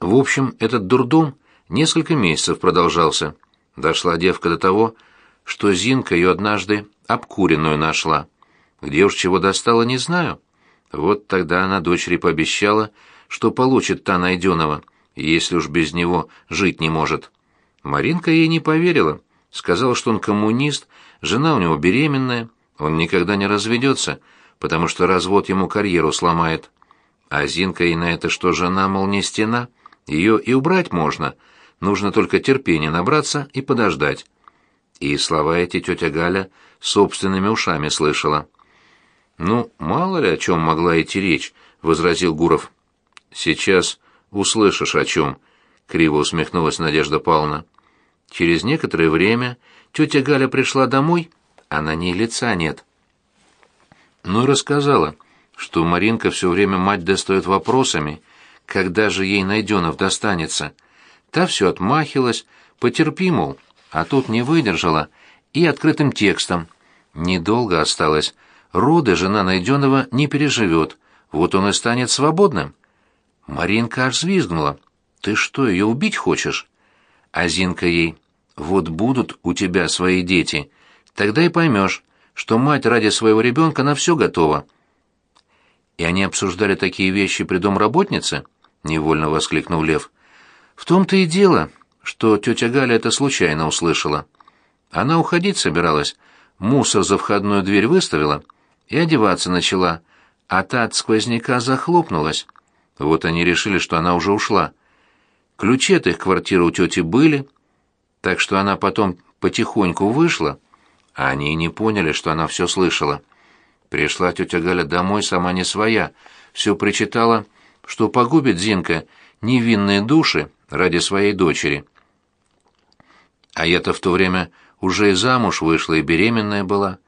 В общем, этот дурдом несколько месяцев продолжался. Дошла девка до того, что Зинка ее однажды обкуренную нашла. Где уж чего достала, не знаю. Вот тогда она дочери пообещала, что получит та найденного, если уж без него жить не может. Маринка ей не поверила. Сказала, что он коммунист, жена у него беременная, он никогда не разведется, потому что развод ему карьеру сломает. А Зинка ей на это, что жена, мол, не стена, ее и убрать можно, нужно только терпение набраться и подождать. И слова эти тетя Галя собственными ушами слышала. «Ну, мало ли о чем могла идти речь», — возразил Гуров. «Сейчас услышишь о чем», — криво усмехнулась Надежда Павловна. Через некоторое время тетя Галя пришла домой, а на ней лица нет. Ну и рассказала, что Маринка все время мать достает вопросами, когда же ей Найденов достанется. Та все отмахилась, потерпи, мол, а тут не выдержала, и открытым текстом. Недолго осталось. Роды жена Найденова не переживет, вот он и станет свободным. Маринка аж взвизгнула. «Ты что, ее убить хочешь?» А Зинка ей, вот будут у тебя свои дети, тогда и поймешь, что мать ради своего ребенка на все готова. И они обсуждали такие вещи при домработнице? Невольно воскликнул Лев. В том-то и дело, что тетя Галя это случайно услышала. Она уходить собиралась, мусор за входную дверь выставила и одеваться начала, а та от сквозняка захлопнулась. Вот они решили, что она уже ушла. Ключи от их квартиры у тети были, так что она потом потихоньку вышла, а они и не поняли, что она все слышала. Пришла тетя Галя домой сама не своя, все причитала, что погубит Зинка невинные души ради своей дочери. А я-то в то время уже и замуж вышла, и беременная была.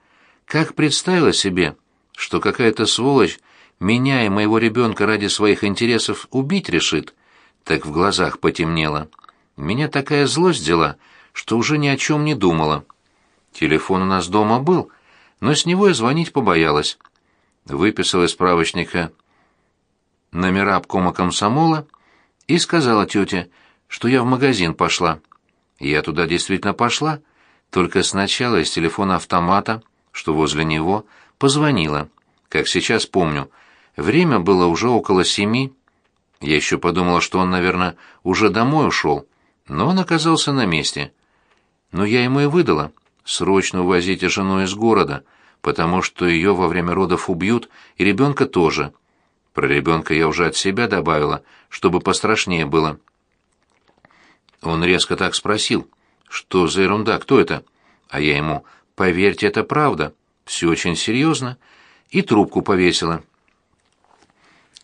Как представила себе, что какая-то сволочь меня и моего ребенка ради своих интересов убить решит, так в глазах потемнело. Меня такая злость взяла, что уже ни о чем не думала. Телефон у нас дома был, но с него я звонить побоялась. Выписала из справочника номера обкома комсомола и сказала тете, что я в магазин пошла. Я туда действительно пошла, только сначала из телефона автомата, что возле него, позвонила. Как сейчас помню, время было уже около семи, я еще подумала, что он, наверное, уже домой ушел, но он оказался на месте. Но я ему и выдала. Срочно увозите жену из города, потому что ее во время родов убьют, и ребенка тоже. Про ребенка я уже от себя добавила, чтобы пострашнее было. Он резко так спросил, что за ерунда, кто это? А я ему, поверьте, это правда, все очень серьезно, и трубку повесила.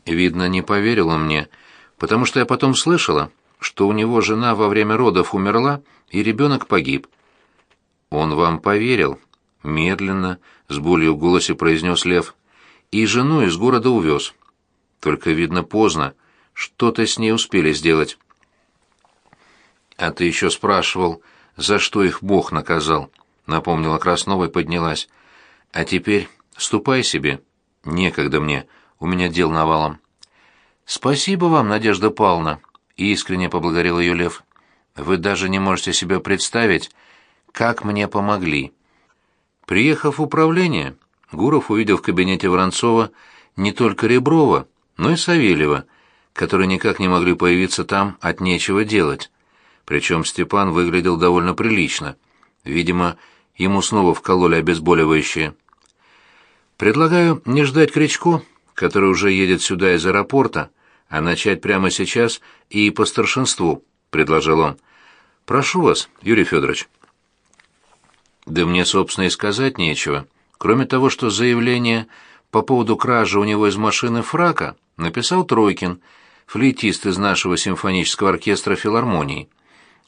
Видно, не поверил он мне, потому что я потом слышала, что у него жена во время родов умерла, и ребенок погиб. Он вам поверил, медленно, с болью в голосе произнес Лев, и жену из города увез. Только, видно, поздно, что-то с ней успели сделать. А ты еще спрашивал, за что их Бог наказал, напомнила Краснова и поднялась. А теперь ступай себе, некогда мне, — у меня дел навалом. Спасибо вам, Надежда Павловна, искренне поблагодарил ее Лев. Вы даже не можете себе представить, как мне помогли. Приехав в управление, Гуров увидел в кабинете Воронцова не только Реброва, но и Савельева, которые никак не могли появиться там от нечего делать. Причем Степан выглядел довольно прилично. Видимо, ему снова вкололи обезболивающее. «Предлагаю не ждать Кричко», который уже едет сюда из аэропорта, а начать прямо сейчас и по старшинству», — предложил он. «Прошу вас, Юрий Федорович». «Да мне, собственно, и сказать нечего, кроме того, что заявление по поводу кражи у него из машины фрака написал Тройкин, флейтист из нашего симфонического оркестра филармонии.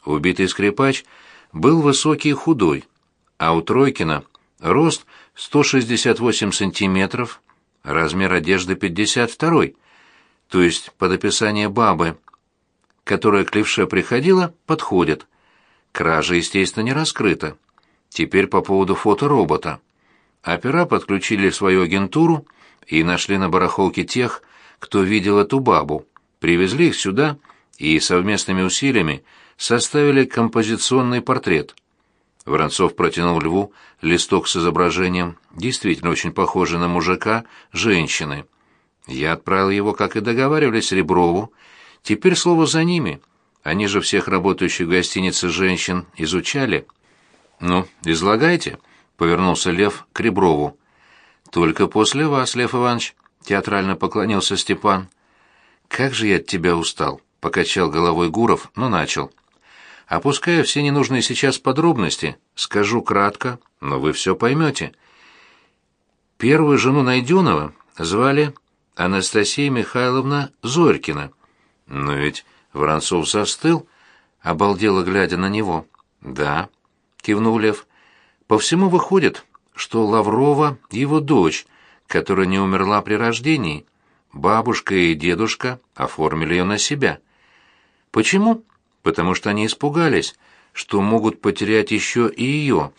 Убитый скрипач был высокий и худой, а у Тройкина рост 168 сантиметров, размер одежды 52 то есть под описание бабы, которая к левше приходила, подходит. Кража, естественно, не раскрыта. Теперь по поводу фоторобота. Опера подключили свою агентуру и нашли на барахолке тех, кто видел эту бабу. Привезли их сюда и совместными усилиями составили композиционный портрет. Воронцов протянул Льву листок с изображением, действительно очень похожий на мужика, женщины. Я отправил его, как и договаривались, Реброву. Теперь слово за ними. Они же всех работающих в гостинице женщин изучали. «Ну, излагайте», — повернулся Лев к Реброву. «Только после вас, Лев Иванович», — театрально поклонился Степан. «Как же я от тебя устал», — покачал головой Гуров, но начал. Опуская все ненужные сейчас подробности, скажу кратко, но вы все поймете. Первую жену Найденова звали Анастасия Михайловна Зорькина. Но ведь Воронцов застыл, обалдело глядя на него. «Да», — кивнул Лев, — «по всему выходит, что Лаврова — его дочь, которая не умерла при рождении. Бабушка и дедушка оформили ее на себя. Почему? Потому что они испугались, что могут потерять еще и ее,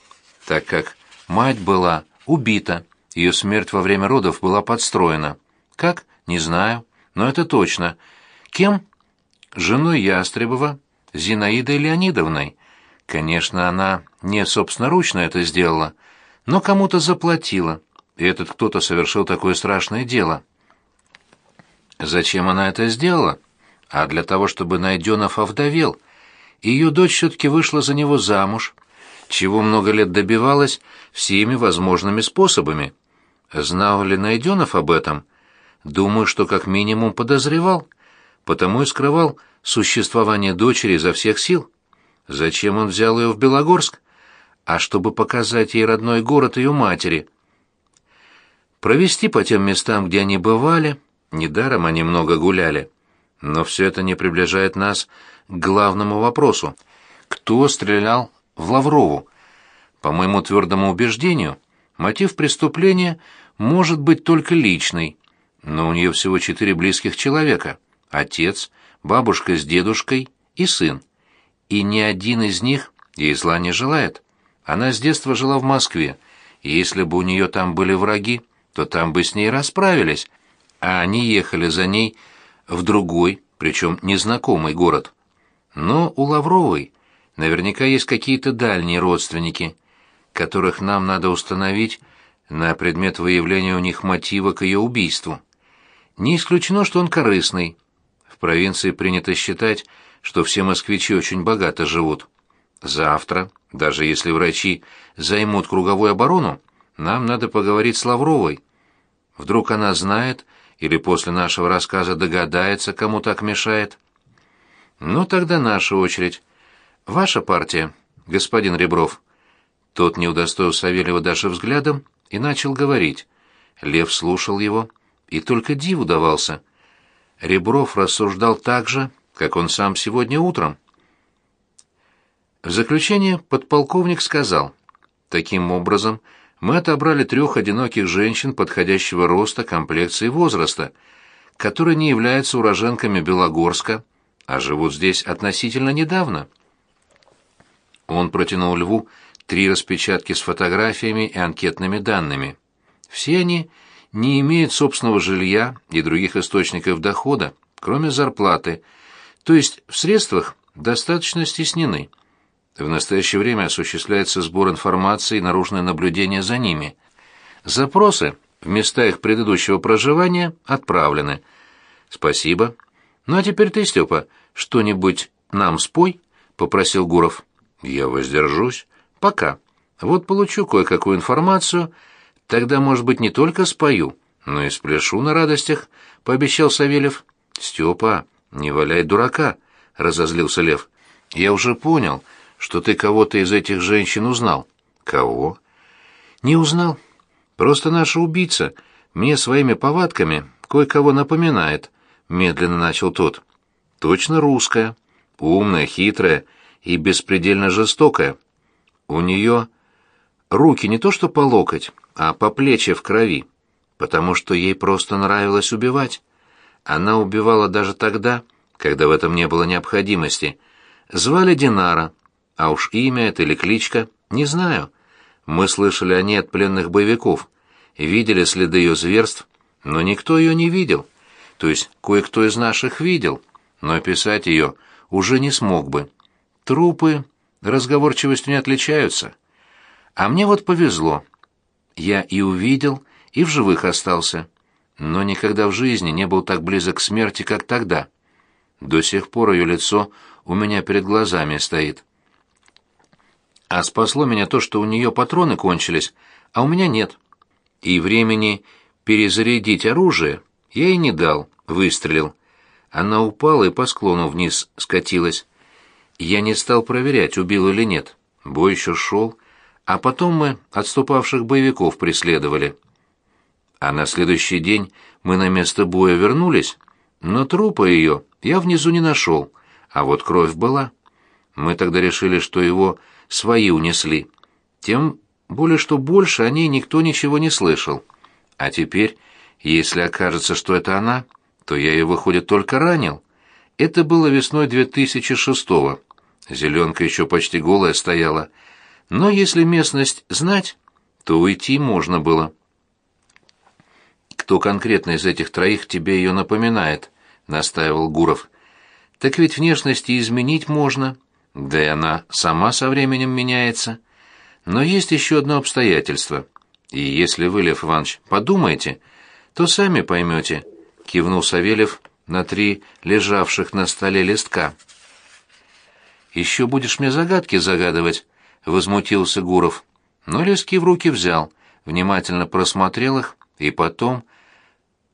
так как мать была убита, ее смерть во время родов была подстроена. Как? Не знаю, но это точно. Кем? Женой Ястребова, Зинаидой Леонидовной. Конечно, она не собственноручно это сделала, но кому-то заплатила, и этот кто-то совершил такое страшное дело. Зачем она это сделала? А для того, чтобы Найденов овдовел. Ее дочь все-таки вышла за него замуж, чего много лет добивалась всеми возможными способами. Знал ли Найденов об этом? Думаю, что как минимум подозревал, потому и скрывал существование дочери изо всех сил. Зачем он взял ее в Белогорск? А чтобы показать ей родной город ее матери. Провести по тем местам, где они бывали, недаром они много гуляли. Но все это не приближает нас к главному вопросу. Кто стрелял в Лаврову? По моему твердому убеждению, мотив преступления может быть только личный, но у нее всего четыре близких человека — отец, бабушка с дедушкой и сын. И ни один из них ей зла не желает. Она с детства жила в Москве, и если бы у нее там были враги, то там бы с ней расправились, а они ехали за ней в другой, причем незнакомый город. Но у Лавровой наверняка есть какие-то дальние родственники, которых нам надо установить на предмет выявления у них мотива к ее убийству. Не исключено, что он корыстный. В провинции принято считать, что все москвичи очень богато живут. Завтра, даже если врачи займут круговую оборону, нам надо поговорить с Лавровой. Вдруг она знает или после нашего рассказа догадается, кому так мешает. Ну, тогда наша очередь. Ваша партия, господин Ребров. Тот не удостоил Савельева даже взглядом и начал говорить. Лев слушал его и только диву давался. Ребров рассуждал так же, как он сам сегодня утром. В заключение подполковник сказал, «Таким образом, мы отобрали трех одиноких женщин подходящего роста, комплекции и возраста, которые не являются уроженками Белогорска, а живут здесь относительно недавно. Он протянул Льву три распечатки с фотографиями и анкетными данными. Все они не имеют собственного жилья и других источников дохода, кроме зарплаты, то есть в средствах достаточно стеснены. В настоящее время осуществляется сбор информации и наружное наблюдение за ними. Запросы в места их предыдущего проживания отправлены. Спасибо. Ну а теперь ты, Степа, что-нибудь нам спой, попросил Гуров. Я воздержусь. Пока. Вот получу кое-какую информацию, тогда, может быть, не только спою, но и спляшу на радостях, пообещал Савельев. Степа, не валяй дурака, разозлился Лев. Я уже понял, что ты кого-то из этих женщин узнал. Кого? Не узнал. Просто наша убийца мне своими повадками кое-кого напоминает, медленно начал тот. Точно русская, умная, хитрая и беспредельно жестокая. У нее руки не то что по локоть, а по плечи в крови, потому что ей просто нравилось убивать. Она убивала даже тогда, когда в этом не было необходимости. Звали Динара, а уж имя это или кличка, не знаю. Мы слышали о ней от пленных боевиков, видели следы ее зверств, но никто ее не видел. То есть кое-кто из наших видел, но описать ее уже не смог бы. Трупы разговорчивостью не отличаются. А мне вот повезло. Я и увидел, и в живых остался. Но никогда в жизни не был так близок к смерти, как тогда. До сих пор ее лицо у меня перед глазами стоит. А спасло меня то, что у нее патроны кончились, а у меня нет. И времени перезарядить оружие я ей не дал, выстрелил. Она упала и по склону вниз скатилась. Я не стал проверять, убил или нет. Бой еще шел, а потом мы отступавших боевиков преследовали. А на следующий день мы на место боя вернулись, но трупа ее я внизу не нашел, а вот кровь была. Мы тогда решили, что его свои унесли. Тем более, что больше о ней никто ничего не слышал. А теперь, если окажется, что это она, то я ее, выходит, только ранил. Это было весной 2006-го. Зеленка еще почти голая стояла. Но если местность знать, то уйти можно было. «Кто конкретно из этих троих тебе ее напоминает?» — настаивал Гуров. «Так ведь внешности изменить можно, да и она сама со временем меняется. Но есть еще одно обстоятельство. И если вы, Лев Иванович, подумаете, то сами поймете», — кивнул Савельев на три лежавших на столе листка. «Еще будешь мне загадки загадывать?» — возмутился Гуров. Но листки в руки взял, внимательно просмотрел их и потом,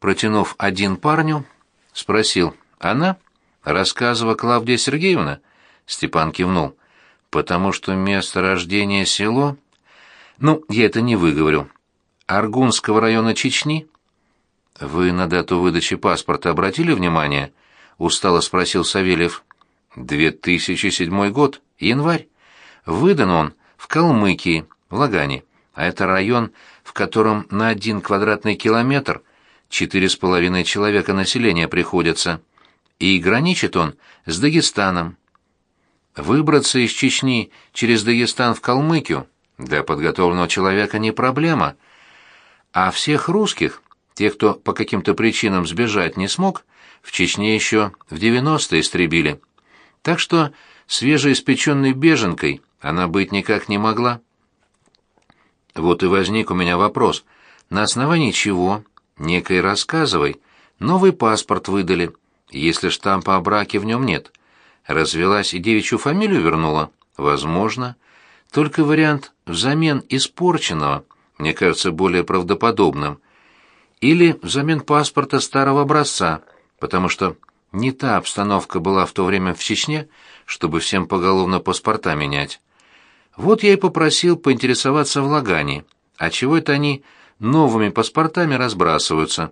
протянув один парню, спросил «Она?» «Рассказывала Клавдия Сергеевна?» Степан кивнул. «Потому что место рождения село...» «Ну, я это не выговорю. Аргунского района Чечни?» «Вы на дату выдачи паспорта обратили внимание?» — устало спросил Савельев. «2007 год, январь. Выдан он в Калмыкии, в Лагане, а это район, в котором на один квадратный километр четыре с половиной человека населения приходится, и граничит он с Дагестаном. Выбраться из Чечни через Дагестан в Калмыкию для подготовленного человека не проблема, а всех русских, тех, кто по каким-то причинам сбежать не смог, в Чечне еще в 90-е истребили. Так что свежеиспеченной беженкой она быть никак не могла. Вот и возник у меня вопрос. На основании чего, некой рассказывай, новый паспорт выдали, если штампа о браке в нем нет? Развелась и девичью фамилию вернула? Возможно. Только вариант взамен испорченного мне кажется более правдоподобным. Или взамен паспорта старого образца, потому что не та обстановка была в то время в Чечне, чтобы всем поголовно паспорта менять. Вот я и попросил поинтересоваться в Лагане, а чего это они новыми паспортами разбрасываются.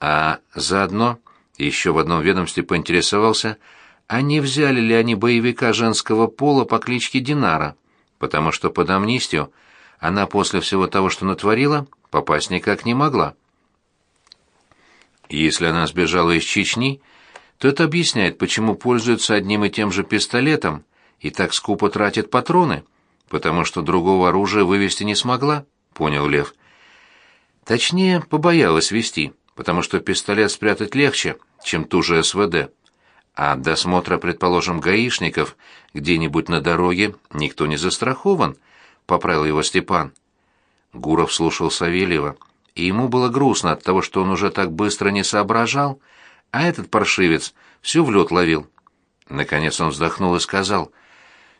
А заодно еще в одном ведомстве поинтересовался, а не взяли ли они боевика женского пола по кличке Динара, потому что под амнистию она после всего того, что натворила, попасть никак не могла. Если она сбежала из Чечни, то это объясняет, почему пользуется одним и тем же пистолетом и так скупо тратит патроны, потому что другого оружия вывести не смогла, понял Лев. Точнее, побоялась вести, потому что пистолет спрятать легче, чем ту же СВД. А от досмотра, предположим, гаишников где-нибудь на дороге никто не застрахован, поправил его Степан. Гуров слушал Савельева, и ему было грустно от того, что он уже так быстро не соображал, а этот паршивец все в лед ловил. Наконец он вздохнул и сказал,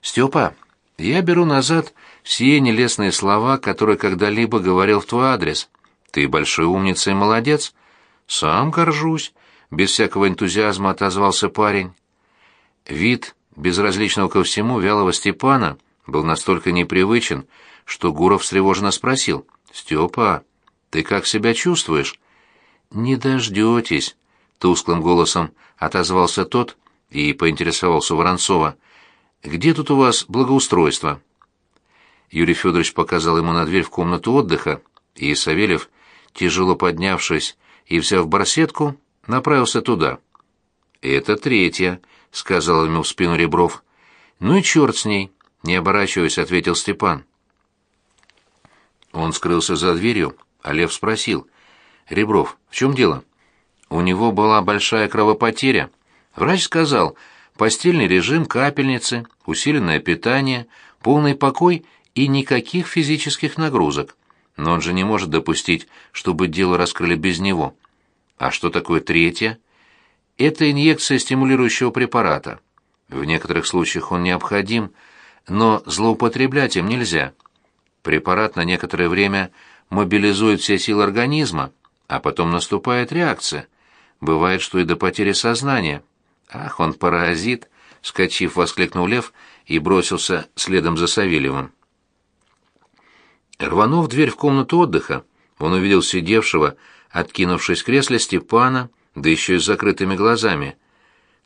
«Степа, я беру назад все нелестные слова, которые когда-либо говорил в твой адрес. Ты большой умница и молодец». «Сам горжусь», — без всякого энтузиазма отозвался парень. Вид безразличного ко всему вялого Степана был настолько непривычен, что Гуров встревоженно спросил, «Степа, ты как себя чувствуешь?» «Не дождетесь», тусклым голосом отозвался тот и поинтересовался Воронцова. «Где тут у вас благоустройство?» Юрий Федорович показал ему на дверь в комнату отдыха, и Савельев, тяжело поднявшись и взяв барсетку, направился туда. «Это третья», — сказал ему в спину Ребров. «Ну и черт с ней», — не оборачиваясь, ответил Степан. Он скрылся за дверью, а Лев спросил. «Ребров, в чем дело?» У него была большая кровопотеря. Врач сказал, постельный режим, капельницы, усиленное питание, полный покой и никаких физических нагрузок. Но он же не может допустить, чтобы дело раскрыли без него. А что такое третье? Это инъекция стимулирующего препарата. В некоторых случаях он необходим, но злоупотреблять им нельзя. Препарат на некоторое время мобилизует все силы организма, а потом наступает реакция. Бывает, что и до потери сознания. Ах, он паразит, скачив, воскликнул Лев и бросился следом за Савельевым. Рванув дверь в комнату отдыха, он увидел сидевшего, откинувшись в кресле Степана, да еще и с закрытыми глазами.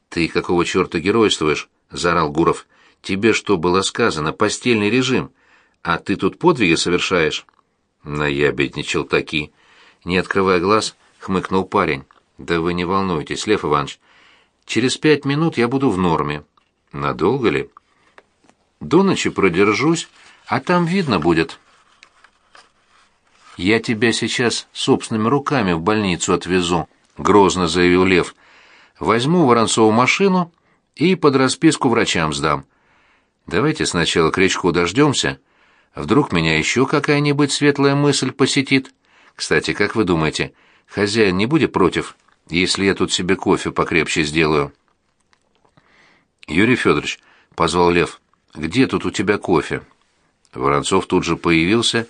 «Ты какого черта геройствуешь?» — заорал Гуров. «Тебе что было сказано? Постельный режим. А ты тут подвиги совершаешь?» Наябедничал таки. Не открывая глаз, хмыкнул парень. «Да вы не волнуйтесь, Лев Иванович. Через пять минут я буду в норме. Надолго ли?» «До ночи продержусь, а там видно будет». «Я тебя сейчас собственными руками в больницу отвезу», — грозно заявил Лев. «Возьму Воронцову машину и под расписку врачам сдам. Давайте сначала к речку дождемся. Вдруг меня еще какая-нибудь светлая мысль посетит. Кстати, как вы думаете, хозяин не будет против, если я тут себе кофе покрепче сделаю?» «Юрий Федорович», — позвал Лев, — «где тут у тебя кофе?» Воронцов тут же появился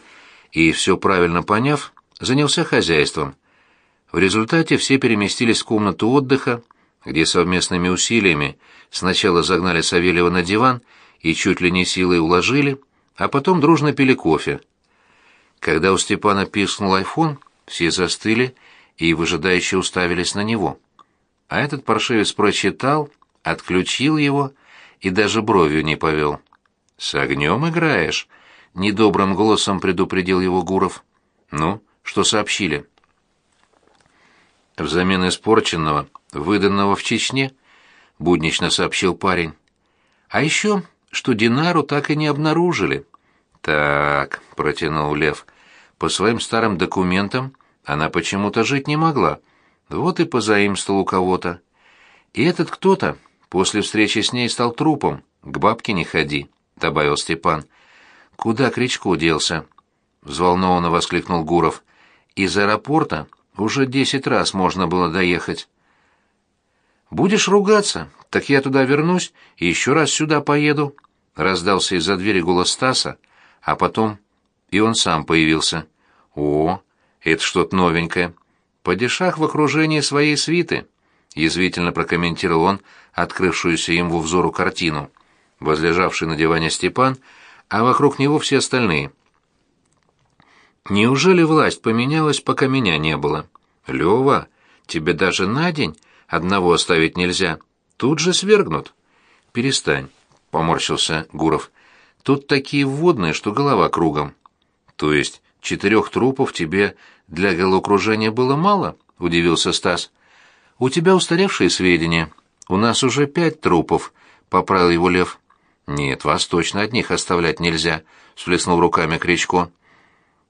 и, все правильно поняв, занялся хозяйством. В результате все переместились в комнату отдыха, где совместными усилиями сначала загнали Савельева на диван и чуть ли не силой уложили, а потом дружно пили кофе. Когда у Степана пискнул айфон, все застыли и выжидающе уставились на него. А этот паршивец прочитал, отключил его и даже бровью не повел. «С огнем играешь?» Недобрым голосом предупредил его Гуров. Ну, что сообщили? Взамен испорченного, выданного в Чечне, буднично сообщил парень. А еще, что Динару так и не обнаружили. Так, протянул Лев. По своим старым документам она почему-то жить не могла. Вот и позаимствовал у кого-то. И этот кто-то после встречи с ней стал трупом. К бабке не ходи, добавил Степан. Куда Кричко делся? взволнованно воскликнул Гуров. Из аэропорта уже десять раз можно было доехать. Будешь ругаться, так я туда вернусь и еще раз сюда поеду, раздался из-за двери голос Стаса, а потом и он сам появился. О, это что-то новенькое. Падишах в окружении своей свиты, язвительно прокомментировал он открывшуюся ему взору картину. Возлежавший на диване Степан а вокруг него все остальные. Неужели власть поменялась, пока меня не было? Лёва, тебе даже на день одного оставить нельзя. Тут же свергнут. Перестань, поморщился Гуров. Тут такие вводные, что голова кругом. То есть четырех трупов тебе для головокружения было мало? Удивился Стас. У тебя устаревшие сведения. У нас уже пять трупов, поправил его Лев. «Нет, вас точно одних оставлять нельзя», — сплеснул руками Кричко.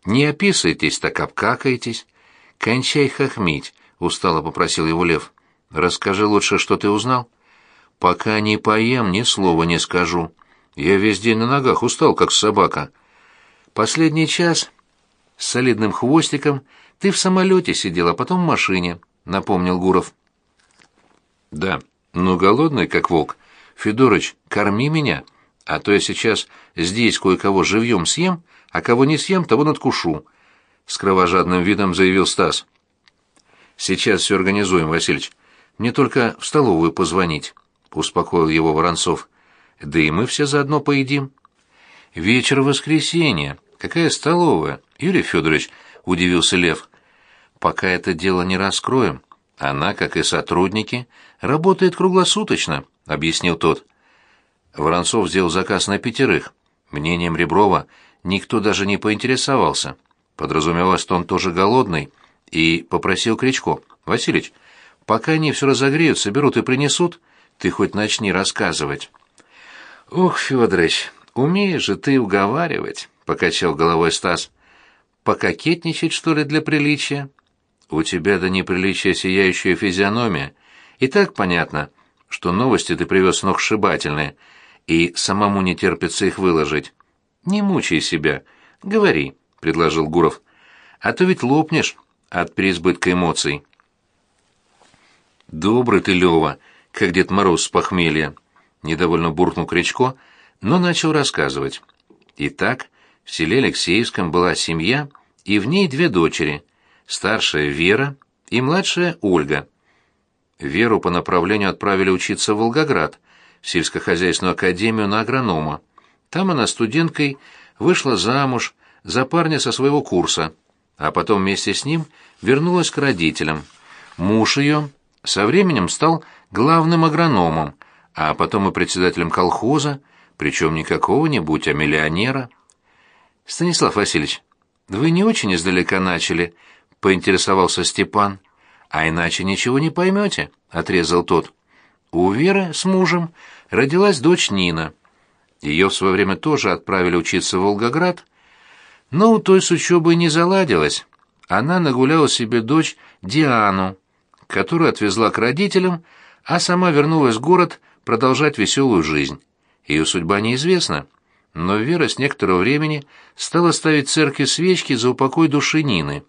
«Не описывайтесь, так обкакаетесь. Кончай хохмить», — устало попросил его Лев. «Расскажи лучше, что ты узнал». «Пока не поем, ни слова не скажу. Я весь день на ногах устал, как собака. Последний час с солидным хвостиком ты в самолете сидел, а потом в машине», — напомнил Гуров. «Да, но голодный, как волк». Федорыч, корми меня, а то я сейчас здесь кое-кого живьем съем, а кого не съем, того надкушу», — с кровожадным видом заявил Стас. «Сейчас все организуем, Васильич. Мне только в столовую позвонить», — успокоил его Воронцов. «Да и мы все заодно поедим». «Вечер воскресенья. Какая столовая?» Юрий Федорович, — удивился Лев. «Пока это дело не раскроем. Она, как и сотрудники, работает круглосуточно», — объяснил тот. Воронцов сделал заказ на пятерых. Мнением Реброва никто даже не поинтересовался. Подразумевалось, что он тоже голодный, и попросил Кричко. «Василич, пока они все разогреют, соберут и принесут, ты хоть начни рассказывать». «Ух, Федорович, умеешь же ты уговаривать», — покачал головой Стас. «Пококетничать, что ли, для приличия?» «У тебя до неприличия сияющая физиономия. И так понятно, что новости ты привез сногсшибательные, и самому не терпится их выложить. Не мучай себя. Говори, — предложил Гуров. А то ведь лопнешь от переизбытка эмоций. Добрый ты, Лёва, как Дед Мороз с похмелья. Недовольно буркнул Кричко, но начал рассказывать. Итак, в селе Алексеевском была семья, и в ней две дочери, старшая Вера и младшая Ольга. Веру по направлению отправили учиться в Волгоград, в сельскохозяйственную академию на агронома. Там она студенткой вышла замуж за парня со своего курса, а потом вместе с ним вернулась к родителям. Муж ее со временем стал главным агрономом, а потом и председателем колхоза, причем не какого-нибудь, а миллионера. «Станислав Васильевич, вы не очень издалека начали», — поинтересовался Степан. «А иначе ничего не поймете», — отрезал тот. У Веры с мужем родилась дочь Нина. Ее в свое время тоже отправили учиться в Волгоград, но у той с учебой не заладилось. Она нагуляла себе дочь Диану, которую отвезла к родителям, а сама вернулась в город продолжать веселую жизнь. Ее судьба неизвестна, но Вера с некоторого времени стала ставить в церкви свечки за упокой души Нины.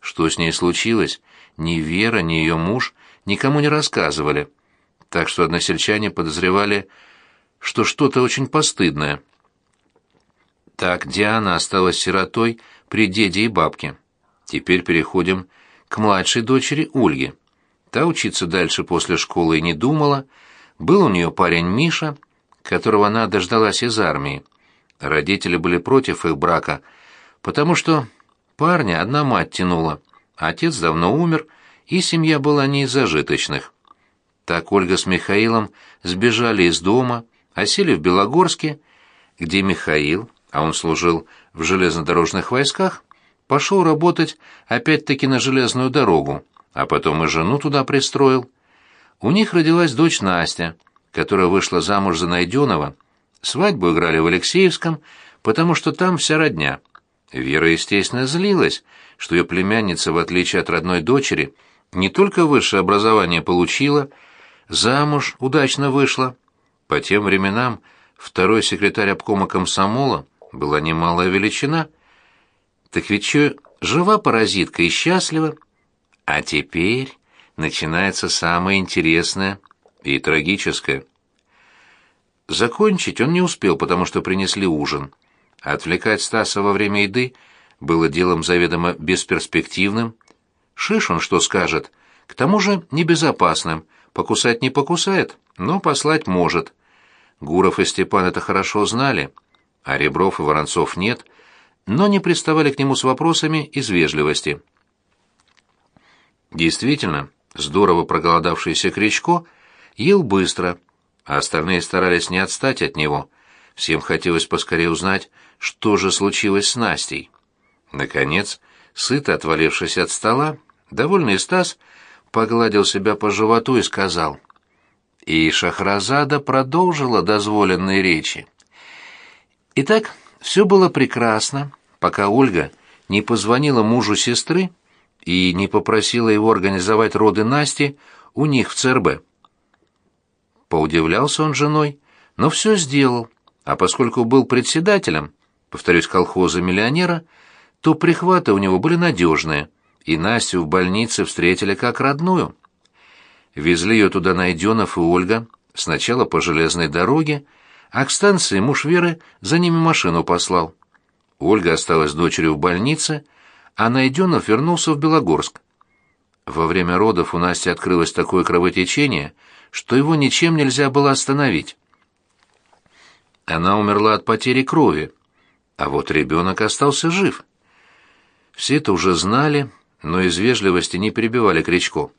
Что с ней случилось, ни Вера, ни ее муж никому не рассказывали, так что односельчане подозревали, что что-то очень постыдное. Так Диана осталась сиротой при деде и бабке. Теперь переходим к младшей дочери Ольге. Та учиться дальше после школы и не думала. Был у нее парень Миша, которого она дождалась из армии. Родители были против их брака, потому что парня одна мать тянула, отец давно умер, и семья была не из зажиточных. Так Ольга с Михаилом сбежали из дома, осели в Белогорске, где Михаил, а он служил в железнодорожных войсках, пошел работать опять-таки на железную дорогу, а потом и жену туда пристроил. У них родилась дочь Настя, которая вышла замуж за Найденова. Свадьбу играли в Алексеевском, потому что там вся родня. Вера, естественно, злилась, что ее племянница, в отличие от родной дочери, не только высшее образование получила, замуж удачно вышла. По тем временам второй секретарь обкома комсомола была немалая величина. Так ведь что, жива паразитка и счастлива? А теперь начинается самое интересное и трагическое. Закончить он не успел, потому что принесли ужин. Отвлекать Стаса во время еды было делом заведомо бесперспективным. Шиш он что скажет, к тому же небезопасным — Покусать не покусает, но послать может. Гуров и Степан это хорошо знали, а Ребров и Воронцов нет, но не приставали к нему с вопросами из вежливости. Действительно, здорово проголодавшийся Кричко ел быстро, а остальные старались не отстать от него. Всем хотелось поскорее узнать, что же случилось с Настей. Наконец, сыто отвалившись от стола, довольный Стас погладил себя по животу и сказал. И Шахразада продолжила дозволенные речи. Итак, все было прекрасно, пока Ольга не позвонила мужу сестры и не попросила его организовать роды Насти у них в ЦРБ. Поудивлялся он женой, но все сделал, а поскольку был председателем, повторюсь, колхоза миллионера, то прихваты у него были надежные — и Настю в больнице встретили как родную. Везли ее туда Найденов и Ольга, сначала по железной дороге, а к станции муж Веры за ними машину послал. Ольга осталась дочерью в больнице, а Найденов вернулся в Белогорск. Во время родов у Насти открылось такое кровотечение, что его ничем нельзя было остановить. Она умерла от потери крови, а вот ребенок остался жив. Все это уже знали, но из вежливости не перебивали Кричко.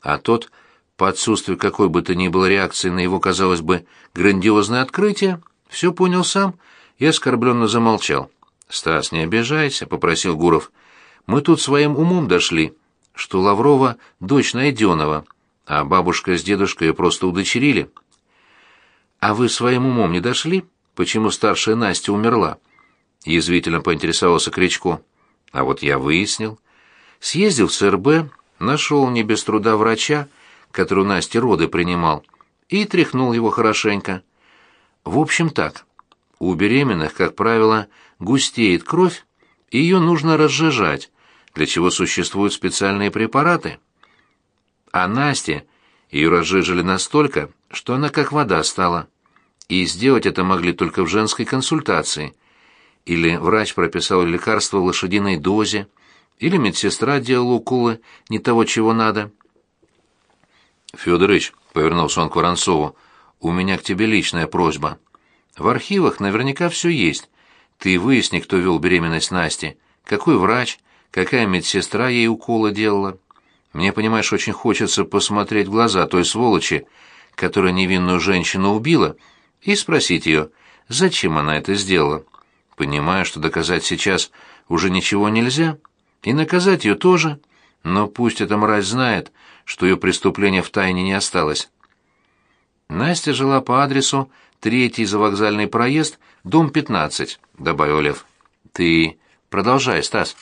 А тот, по отсутствию какой бы то ни было реакции на его, казалось бы, грандиозное открытие, все понял сам и оскорбленно замолчал. «Стас, не обижайся», — попросил Гуров. «Мы тут своим умом дошли, что Лаврова — дочь Найденова, а бабушка с дедушкой ее просто удочерили». «А вы своим умом не дошли? Почему старшая Настя умерла?» — язвительно поинтересовался Кричко. «А вот я выяснил. Съездил в ЦРБ, нашел не без труда врача, который у Насти роды принимал, и тряхнул его хорошенько. В общем так, у беременных, как правило, густеет кровь, и ее нужно разжижать, для чего существуют специальные препараты. А Насте ее разжижили настолько, что она как вода стала. И сделать это могли только в женской консультации. Или врач прописал лекарство в лошадиной дозе, или медсестра делала уколы не того, чего надо. «Федорович», — повернулся он к Воронцову, — «у меня к тебе личная просьба. В архивах наверняка все есть. Ты выясни, кто вел беременность Насти, какой врач, какая медсестра ей уколы делала. Мне, понимаешь, очень хочется посмотреть в глаза той сволочи, которая невинную женщину убила, и спросить ее, зачем она это сделала. Понимаю, что доказать сейчас уже ничего нельзя, и наказать ее тоже, но пусть эта мразь знает, что ее преступление в тайне не осталось. Настя жила по адресу третий завокзальный проезд, дом 15, добавил Лев. Ты продолжай, Стас.